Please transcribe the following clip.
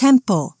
temple.